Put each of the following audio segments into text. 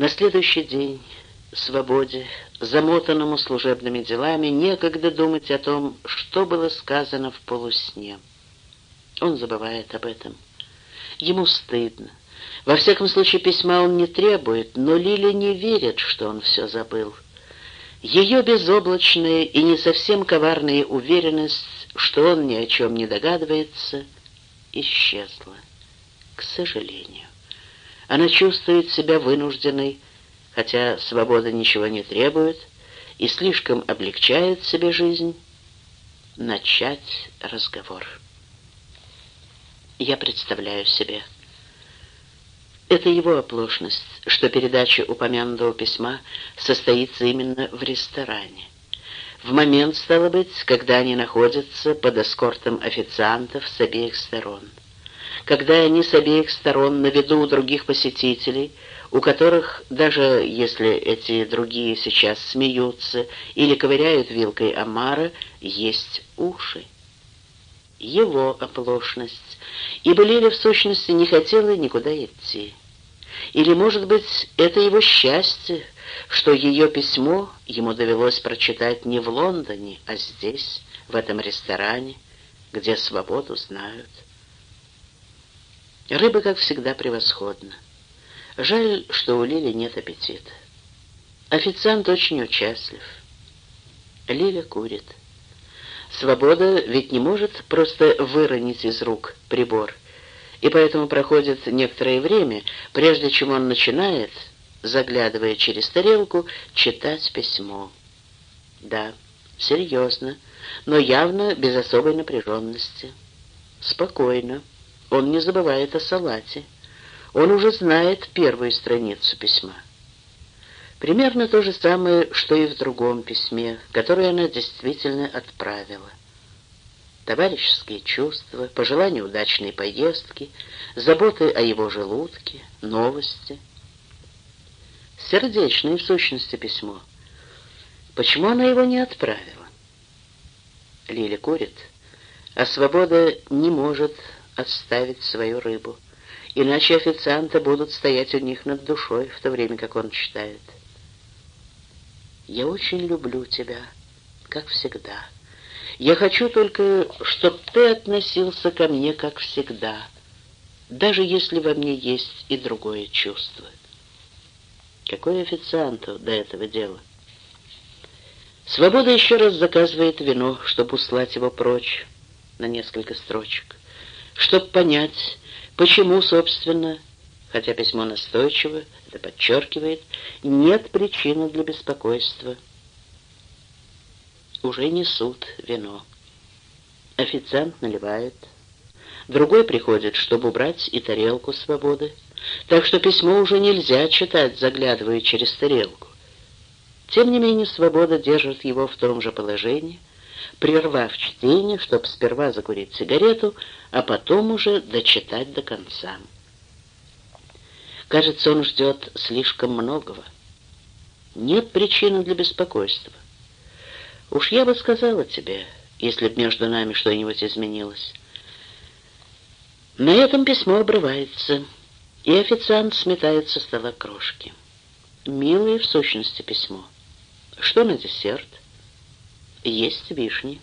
На следующий день, свободе, замотанному служебными делами, некогда думать о том, что было сказано в полусне. Он забывает об этом. Ему стыдно. Во всяком случае, письма он не требует, но Лили не верит, что он все забыл. Ее безоблачная и не совсем коварная уверенность, что он ни о чем не догадывается, исчезла. К сожалению. Она чувствует себя вынужденной, хотя свобода ничего не требует и слишком облегчает себе жизнь, начать разговор. Я представляю себе, это его оплошность, что передача упомянутого письма состоится именно в ресторане. В момент, стало быть, когда они находятся под эскортом официантов с обеих сторон. Когда они с обеих сторон на виду у других посетителей, у которых, даже если эти другие сейчас смеются или ковыряют вилкой омара, есть уши. Его оплошность, ибо Лиля в сущности не хотела никуда идти. Или, может быть, это его счастье, что ее письмо ему довелось прочитать не в Лондоне, а здесь, в этом ресторане, где свободу знают. Рыба, как всегда, превосходна. Жаль, что у Лили нет аппетита. Официант очень участлив. Лиля курит. Свобода ведь не может просто выронить из рук прибор — и поэтому проходит некоторое время, прежде чем он начинает, заглядывая через тарелку, читать письмо. Да, серьезно, но явно без особой напряженности. Спокойно. Он не забывает о салате. Он уже знает первую страницу письма. Примерно то же самое, что и в другом письме, которое она действительно отправила товарищеские чувства, пожелания удачной поездки, заботы о его желудке, новости. Сердечное, в сущности, письмо. Почему она его не отправила? Лиля курит, а свобода не может отставить свою рыбу, иначе официанты будут стоять у них над душой, в то время как он читает. «Я очень люблю тебя, как всегда». Я хочу только, чтобы ты относился ко мне, как всегда, даже если во мне есть и другое чувство. Какой официанту до этого дела? Свобода еще раз заказывает вино, чтобы услать его прочь на несколько строчек, чтобы понять, почему, собственно, хотя письмо настойчиво, это подчеркивает, нет причины для беспокойства уже несут вино. Официант наливает. Другой приходит, чтобы убрать и тарелку свободы. Так что письмо уже нельзя читать, заглядывая через тарелку. Тем не менее, свобода держит его в том же положении, прервав чтение, чтобы сперва закурить сигарету, а потом уже дочитать до конца. Кажется, он ждет слишком многого. Нет причины для беспокойства. Уж я бы сказала тебе, если б между нами что-нибудь изменилось. На этом письмо обрывается, и официант сметает со стола крошки. Милое в сущности письмо. Что на десерт? Есть вишни.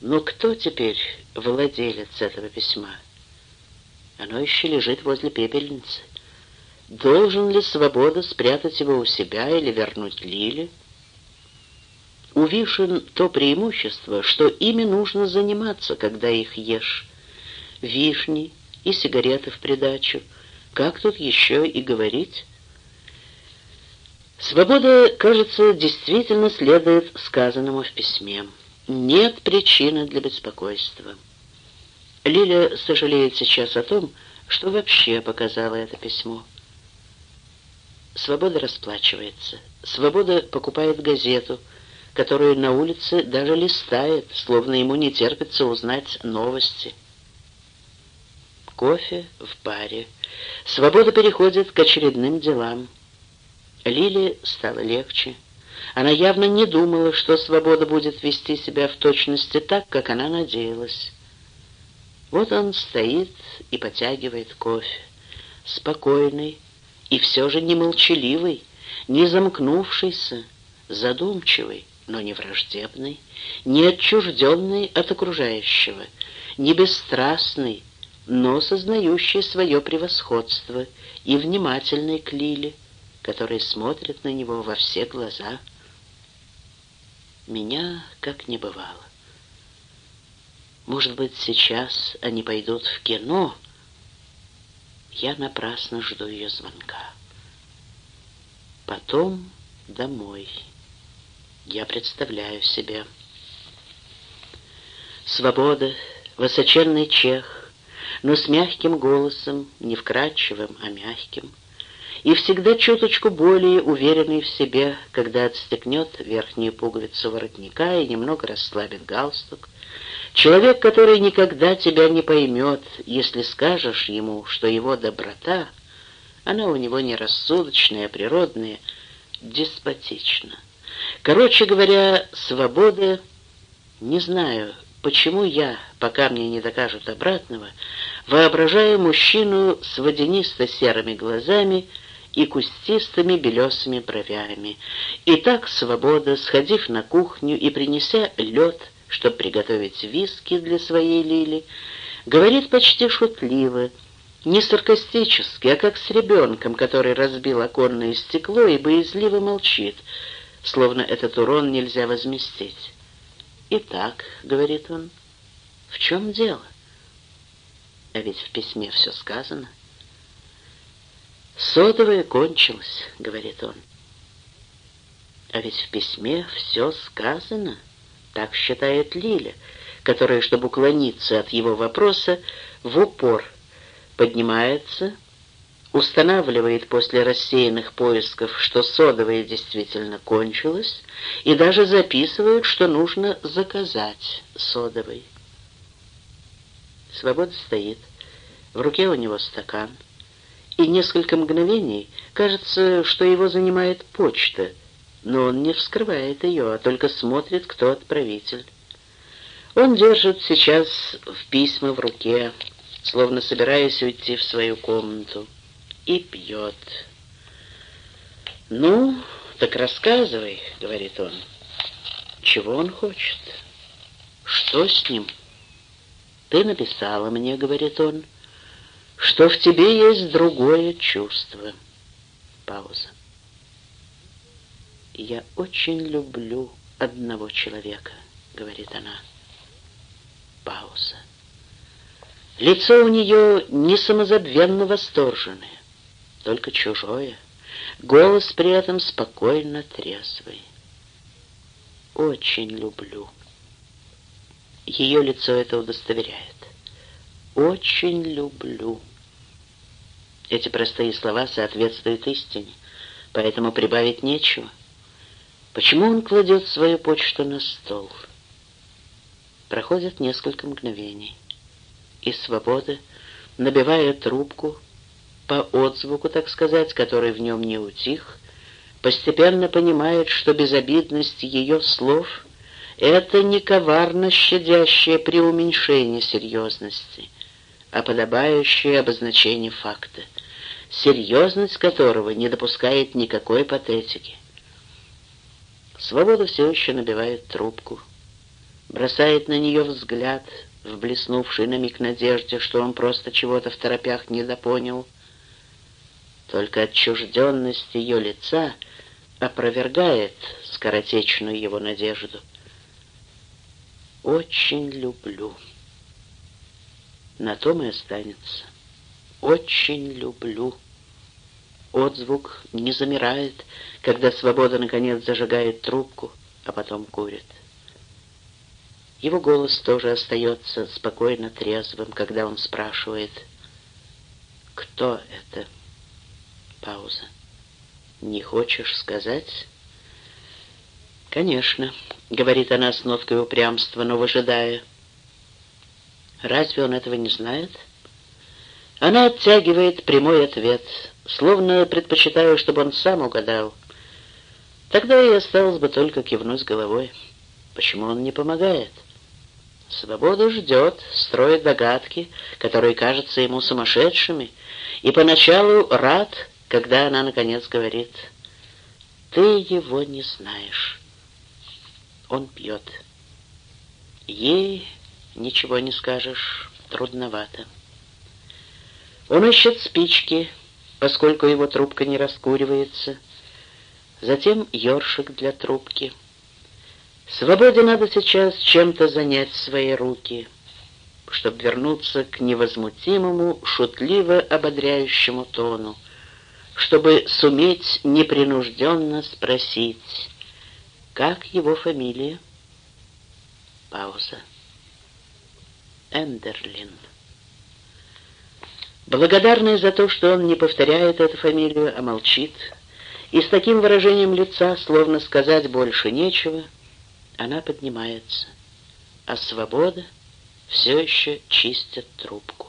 Но кто теперь владелец этого письма? Оно еще лежит возле пепельницы. Должен ли Свобода спрятать его у себя или вернуть Лиле? у вишен то преимущество, что ими нужно заниматься, когда их ешь. Вишни и сигареты в придачу. Как тут еще и говорить? Свобода, кажется, действительно следует сказанному в письме. Нет причины для беспокойства. Лиля сожалеет сейчас о том, что вообще показала это письмо. Свобода расплачивается. Свобода покупает газету — которую на улице даже листает, словно ему не терпится узнать новости. Кофе в баре. Свобода переходит к очередным делам. Лиле стало легче. Она явно не думала, что свобода будет вести себя в точности так, как она надеялась. Вот он стоит и потягивает кофе, спокойный и все же не молчаливый, не замкнувшийся, задумчивый, но не враждебный, не отчужденный от окружающего, не бесстрастный, но сознающий свое превосходство и внимательный к Лиле, который смотрит на него во все глаза. Меня как не бывало. Может быть, сейчас они пойдут в кино. Я напрасно жду ее звонка. Потом домой. Я представляю себе. Свобода, высоченный чех, но с мягким голосом, не вкрадчивым, а мягким, и всегда чуточку более уверенный в себе, когда отстегнет верхнюю пуговицу воротника и немного расслабит галстук, Человек, который никогда тебя не поймет, если скажешь ему, что его доброта, она у него не рассудочная, а природная, деспотична. Короче говоря, свобода, не знаю, почему я, пока мне не докажут обратного, воображаю мужчину с водянисто-серыми глазами и кустистыми белесыми бровями. И так свобода, сходив на кухню и принеся лед, чтобы приготовить виски для своей Лили, говорит почти шутливо, не саркастически, а как с ребенком, который разбил оконное стекло и боязливо молчит, словно этот урон нельзя возместить. «Итак», — говорит он, — «в чем дело?» А ведь в письме все сказано. «Сотовая кончилась», — говорит он. А ведь в письме все сказано. Так считает Лиля, которая, чтобы уклониться от его вопроса, в упор поднимается, устанавливает после рассеянных поисков, что содовая действительно кончилась, и даже записывает, что нужно заказать содовой. Свобода стоит, в руке у него стакан, и несколько мгновений кажется, что его занимает почта — но он не вскрывает ее, а только смотрит, кто отправитель. Он держит сейчас в письма в руке, словно собираясь уйти в свою комнату, и пьет. «Ну, так рассказывай», — говорит он. «Чего он хочет? Что с ним?» «Ты написала мне», — говорит он, — «что в тебе есть другое чувство». Пауза. «Я очень люблю одного человека», — говорит она. Пауза. Лицо у нее не самозабвенно восторженное, только чужое. Голос при этом спокойно трезвый. «Очень люблю». Ее лицо это удостоверяет. «Очень люблю». Эти простые слова соответствуют истине, поэтому прибавить нечего. Почему он кладет свою почту на стол? Проходит несколько мгновений, и свобода, набивая трубку, по отзвуку, так сказать, который в нем не утих, постепенно понимает, что безобидность ее слов — это не коварно щадящее преуменьшение серьезности, а подобающее обозначение факта, серьезность которого не допускает никакой патетики. Свобода все еще набивает трубку, бросает на нее взгляд, в блеснувший на миг надежде, что он просто чего-то в торопях недопонял. Только отчужденность ее лица опровергает скоротечную его надежду. «Очень люблю». На том и останется. «Очень люблю». Отзвук не замирает, когда свобода наконец зажигает трубку, а потом курит. Его голос тоже остается спокойно трезвым, когда он спрашивает «Кто это?» Пауза. «Не хочешь сказать?» «Конечно», — говорит она с ноткой упрямства, но выжидая. «Разве он этого не знает?» Она оттягивает прямой ответ, словно предпочитаю, чтобы он сам угадал. Тогда и осталось бы только кивнуть головой. Почему он не помогает? Свобода ждет, строит догадки, которые кажутся ему сумасшедшими, и поначалу рад, когда она, наконец, говорит, «Ты его не знаешь». Он пьет. Ей ничего не скажешь, трудновато. Он ищет спички, поскольку его трубка не раскуривается, затем ёршик для трубки. Свободе надо сейчас чем-то занять свои руки, чтобы вернуться к невозмутимому, шутливо ободряющему тону, чтобы суметь непринужденно спросить, как его фамилия? Пауза. Эндерлин. Благодарный за то, что он не повторяет эту фамилию, а молчит, и с таким выражением лица, словно сказать больше нечего, она поднимается, а свобода все еще чистит трубку.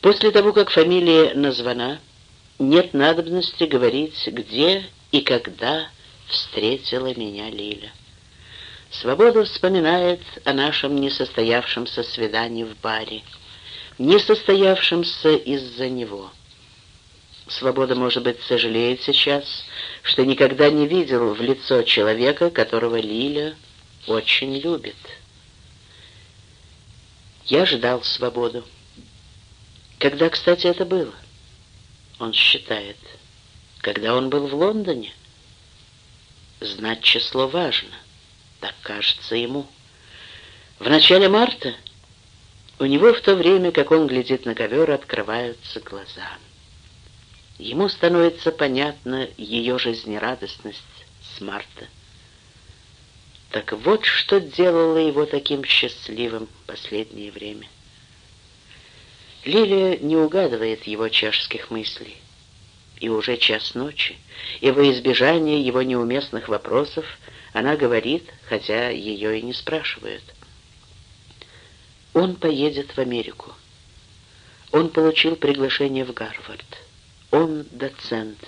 После того, как фамилия названа, нет надобности говорить, где и когда встретила меня Лиля. Свобода вспоминает о нашем несостоявшемся свидании в баре, несостоявшемся из-за него. Свобода, может быть, сожалеет сейчас, что никогда не видел в лицо человека, которого Лиля очень любит. Я ждал свободу. Когда, кстати, это было? Он считает. Когда он был в Лондоне? Знать число важно. Так кажется ему. В начале марта у него в то время, как он глядит на ковер, открываются глаза. Ему становится понятна ее жизнерадостность с марта. Так вот, что делало его таким счастливым последнее время. Лилия не угадывает его чешских мыслей и уже час ночи, и во избежание его неуместных вопросов она говорит, хотя ее и не спрашивают. Он поедет в Америку. Он получил приглашение в Гарвард. Он доцент.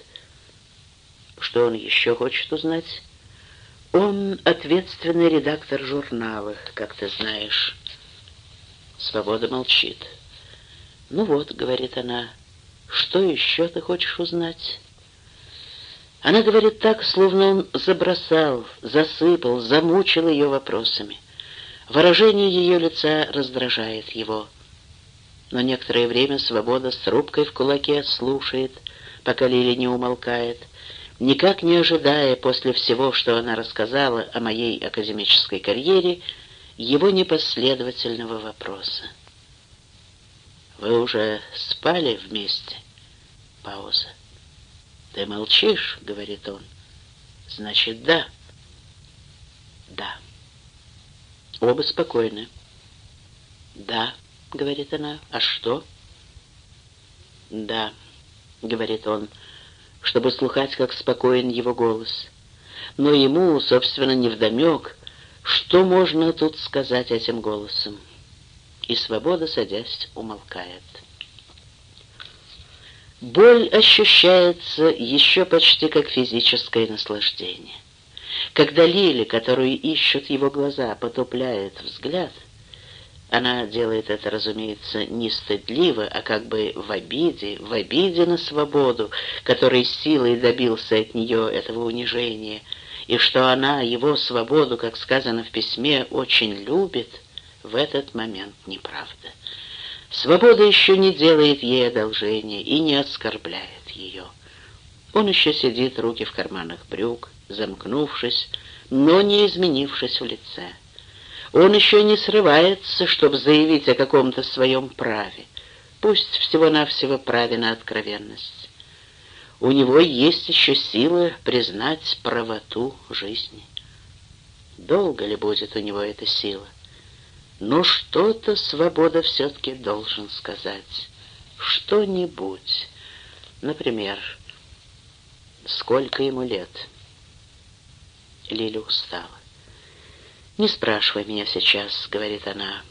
Что он еще хочет узнать? Он ответственный редактор журнала, как ты знаешь. Свобода молчит. «Ну вот», — говорит она, — что еще ты хочешь узнать?» Она говорит так, словно он забросал, засыпал, замучил ее вопросами. Выражение ее лица раздражает его. Но некоторое время свобода с трубкой в кулаке слушает, пока Лили не умолкает, никак не ожидая после всего, что она рассказала о моей академической карьере, его непоследовательного вопроса. «Вы уже спали вместе?» Пауза. «Ты молчишь?» — говорит он. «Значит, да». «Да». Оба спокойны. «Да», — говорит она. «А что?» «Да», — говорит он, чтобы слухать, как спокоен его голос. Но ему, собственно, невдомек, что можно тут сказать этим голосом и свобода, садясь, умолкает. Боль ощущается еще почти как физическое наслаждение. Когда Лили, которую ищут его глаза, потупляет взгляд, она делает это, разумеется, не стыдливо, а как бы в обиде, в обиде на свободу, который силой добился от нее этого унижения, и что она его свободу, как сказано в письме, очень любит — в этот момент неправда. Свобода еще не делает ей одолжения и не оскорбляет ее. Он еще сидит, руки в карманах брюк, замкнувшись, но не изменившись в лице. Он еще не срывается, чтобы заявить о каком-то своем праве, пусть всего-навсего праве на откровенность. У него есть еще силы признать правоту жизни. Долго ли будет у него эта сила? Но что-то свобода все-таки должен сказать. Что-нибудь. Например, сколько ему лет? Лиля устала. «Не спрашивай меня сейчас», — говорит она.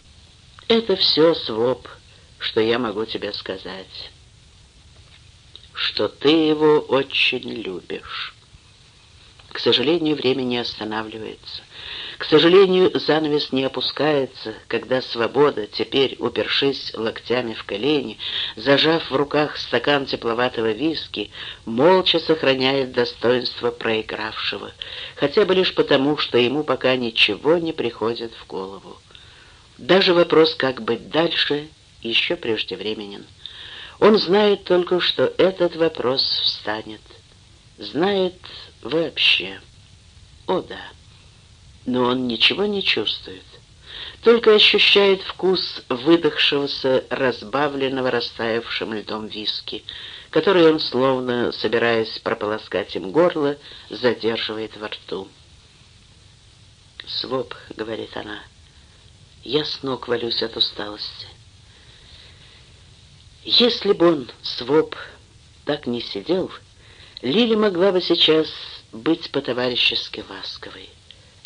«Это все, Своп, что я могу тебе сказать. Что ты его очень любишь». К сожалению, время не останавливается. К сожалению, занавес не опускается, когда свобода, теперь упершись локтями в колени, зажав в руках стакан тепловатого виски, молча сохраняет достоинство проигравшего, хотя бы лишь потому, что ему пока ничего не приходит в голову. Даже вопрос, как быть дальше, еще преждевременен. Он знает только, что этот вопрос встанет. Знает вообще. О да. Но он ничего не чувствует. Только ощущает вкус выдохшегося, разбавленного растаявшим льдом виски, который он, словно собираясь прополоскать им горло, задерживает во рту. «Своп», — говорит она, — «я с ног валюсь от усталости». Если бы он, Своп, так не сидел, Лили могла бы сейчас быть по-товарищески ласковой.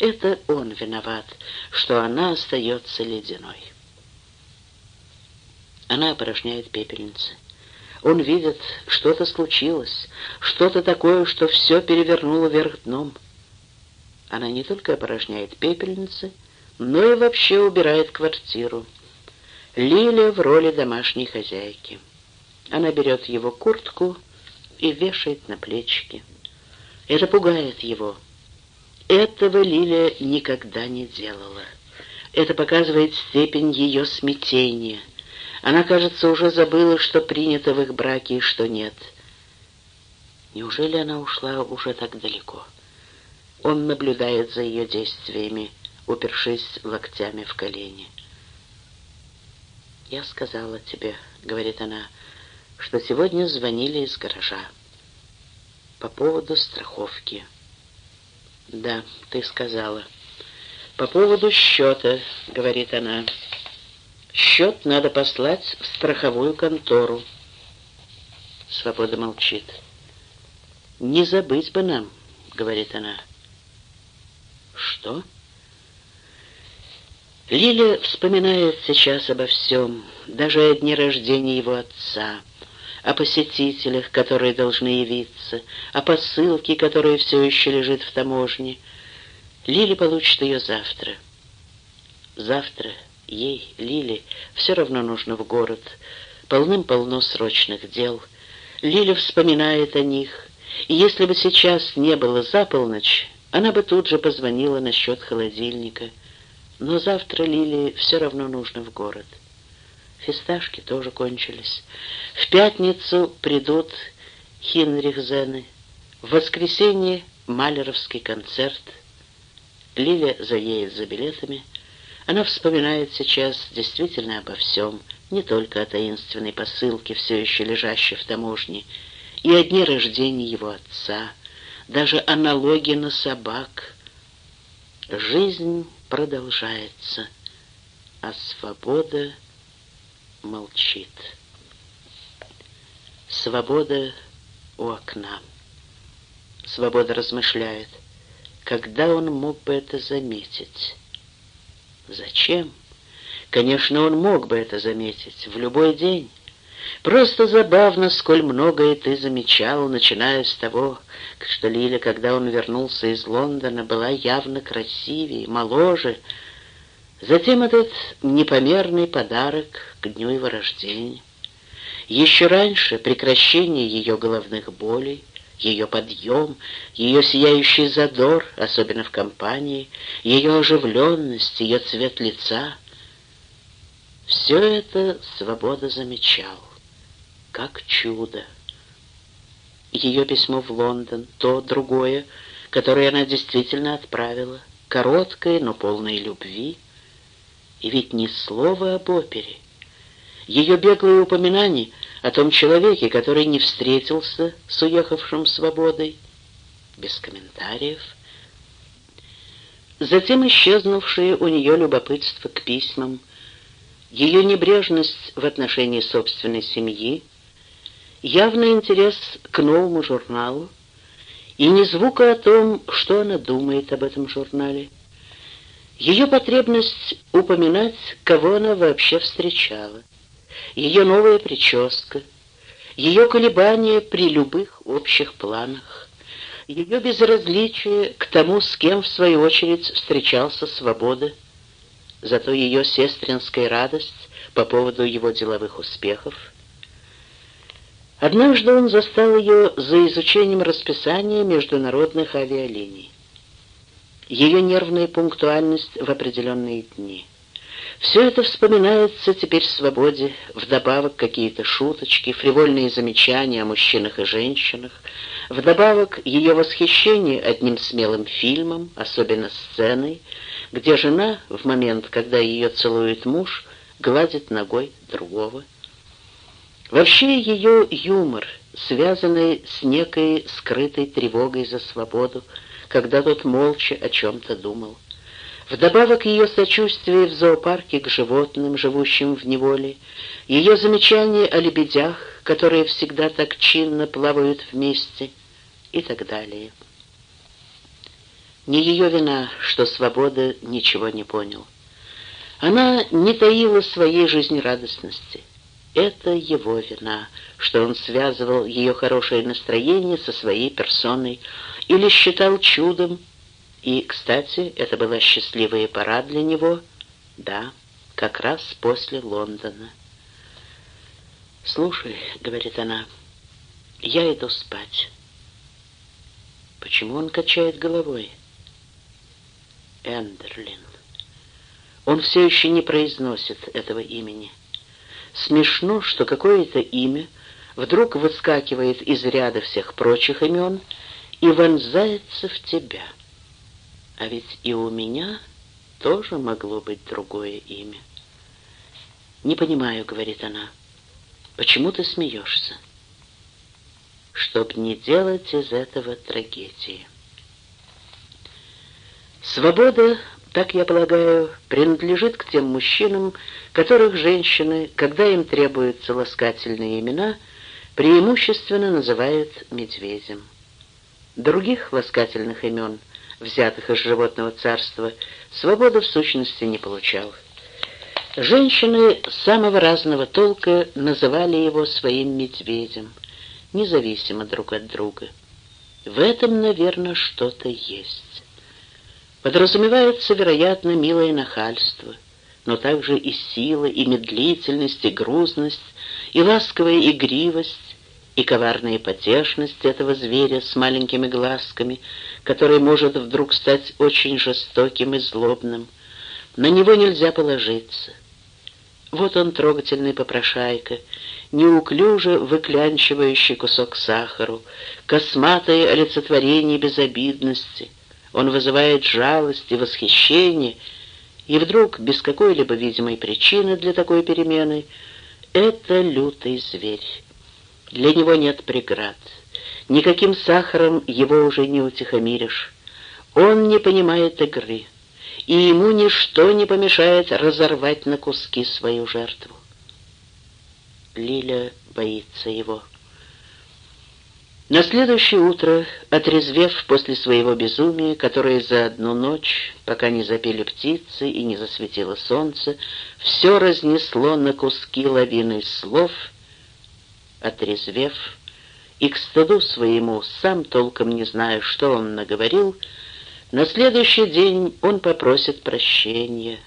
Это он виноват, что она остается ледяной. Она опорожняет пепельницы. Он видит, что-то случилось, что-то такое, что все перевернуло вверх дном. Она не только опорожняет пепельницы, но и вообще убирает квартиру. Лиля в роли домашней хозяйки. Она берет его куртку и вешает на плечики. Это пугает его. Этого Лиля никогда не делала. Это показывает степень ее смятения. Она, кажется, уже забыла, что принято в их браке и что нет. Неужели она ушла уже так далеко? Он наблюдает за ее действиями, упершись локтями в колени. «Я сказала тебе», — говорит она, — «что сегодня звонили из гаража по поводу страховки». «Да, ты сказала». «По поводу счета», — говорит она. «Счет надо послать в страховую контору». Свобода молчит. «Не забыть бы нам», — говорит она. «Что?» Лиля вспоминает сейчас обо всем, даже о дне рождения его отца, о посетителях, которые должны явиться, о посылке, которая все еще лежит в таможне. Лили получит ее завтра. Завтра ей, Лили, все равно нужно в город. Полным-полно срочных дел. Лиля вспоминает о них, и если бы сейчас не было за полночь, она бы тут же позвонила насчет холодильника — но завтра Лилии все равно нужно в город. Фисташки тоже кончились. В пятницу придут Хинрихзены. В воскресенье Малеровский концерт. Лиля заедет за билетами. Она вспоминает сейчас действительно обо всем, не только о таинственной посылке, все еще лежащей в таможне, и о дне рождения его отца, даже о налоге на собак. Жизнь продолжается, а свобода молчит. Свобода у окна. Свобода размышляет, когда он мог бы это заметить. Зачем? Конечно, он мог бы это заметить в любой день. Просто забавно, сколь многое ты замечал, начиная с того, что Лиля, когда он вернулся из Лондона, была явно красивее, моложе. Затем этот непомерный подарок к дню его рождения. Еще раньше прекращение ее головных болей, ее подъем, ее сияющий задор, особенно в компании, ее оживленность, ее цвет лица. Все это свобода замечал как чудо. Ее письмо в Лондон, то, другое, которое она действительно отправила, короткое, но полное любви. И ведь ни слова об опере. Ее беглые упоминания о том человеке, который не встретился с уехавшим свободой, без комментариев. Затем исчезнувшее у нее любопытство к письмам, ее небрежность в отношении собственной семьи, явный интерес к новому журналу и ни звука о том, что она думает об этом журнале. Ее потребность упоминать, кого она вообще встречала, ее новая прическа, ее колебания при любых общих планах, ее безразличие к тому, с кем, в свою очередь, встречался Свобода, зато ее сестринская радость по поводу его деловых успехов. Однажды он застал ее за изучением расписания международных авиалиний. Ее нервная пунктуальность в определенные дни. Все это вспоминается теперь в свободе, вдобавок какие-то шуточки, фривольные замечания о мужчинах и женщинах, вдобавок ее восхищение одним смелым фильмом, особенно сценой, где жена в момент, когда ее целует муж, гладит ногой другого. Вообще ее юмор, связанный с некой скрытой тревогой за свободу, когда тот молча о чем-то думал. Вдобавок ее сочувствие в зоопарке к животным, живущим в неволе, ее замечания о лебедях, которые всегда так чинно плавают вместе, и так далее. Не ее вина, что свобода ничего не понял. Она не таила своей жизнерадостности. Это его вина, что он связывал ее хорошее настроение со своей персоной или считал чудом. И, кстати, это была счастливая пора для него, да, как раз после Лондона. «Слушай», — говорит она, — «я иду спать». Почему он качает головой? Эндерлин. Он все еще не произносит этого имени. Смешно, что какое-то имя вдруг выскакивает из ряда всех прочих имен и вонзается в тебя. А ведь и у меня тоже могло быть другое имя. «Не понимаю», — говорит она, — «почему ты смеешься?» «Чтоб не делать из этого трагедии». Свобода, так я полагаю, принадлежит к тем мужчинам, которых женщины, когда им требуются ласкательные имена, преимущественно называют медведем. Других ласкательных имен, взятых из животного царства, свобода в сущности не получал. Женщины самого разного толка называли его своим медведем, независимо друг от друга. В этом, наверное, что-то есть. Подразумевается, вероятно, милое нахальство, но также и сила, и медлительность, и грузность, и ласковая игривость, и коварная потешность этого зверя с маленькими глазками, который может вдруг стать очень жестоким и злобным. На него нельзя положиться. Вот он, трогательный попрошайка, неуклюже выклянчивающий кусок сахару, косматое олицетворение безобидности — он вызывает жалость и восхищение, и вдруг, без какой-либо видимой причины для такой перемены, это лютый зверь. Для него нет преград. Никаким сахаром его уже не утихомиришь. Он не понимает игры, и ему ничто не помешает разорвать на куски свою жертву. Лиля боится его. На следующее утро, отрезвев после своего безумия, которое за одну ночь, пока не запели птицы и не засветило солнце, все разнесло на куски лавины слов, отрезвев, и к стыду своему, сам толком не зная, что он наговорил, на следующий день он попросит прощения,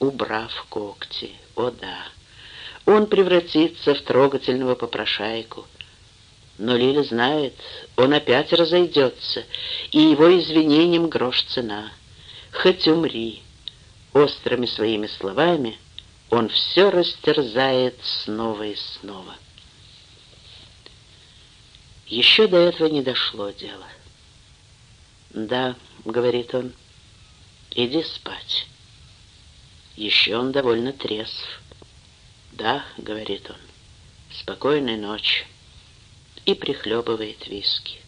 убрав когти. О да, он превратится в трогательного попрошайку, но Лиля знает, он опять разойдется, и его извинением грош цена. Хоть умри, острыми своими словами он все растерзает снова и снова. Еще до этого не дошло дело. «Да», — говорит он, — «иди спать». Еще он довольно трезв. «Да», — говорит он, — «спокойной ночи» и прихлебывает виски.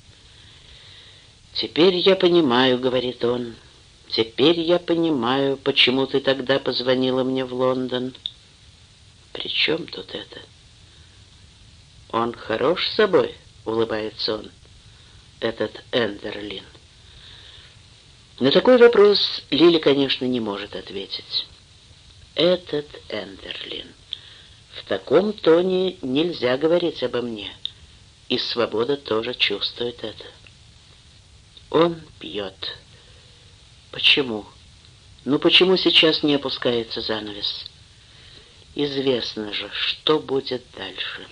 «Теперь я понимаю», — говорит он, — «теперь я понимаю, почему ты тогда позвонила мне в Лондон». «При чем тут это?» «Он хорош собой», — улыбается он, — «этот Эндерлин». На такой вопрос Лили, конечно, не может ответить. «Этот Эндерлин». В таком тоне нельзя говорить обо мне и свобода тоже чувствует это. Он пьет. Почему? Ну почему сейчас не опускается занавес? Известно же, что будет дальше.